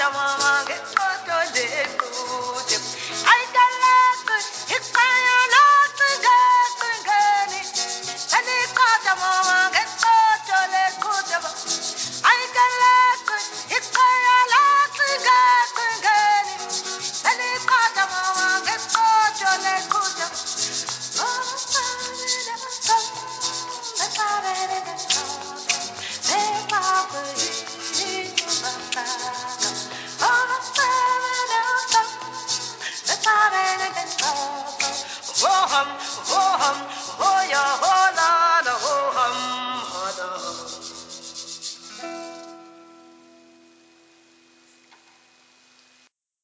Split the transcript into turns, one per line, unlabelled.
Chama, get so to Oh, oh, oh, Roham.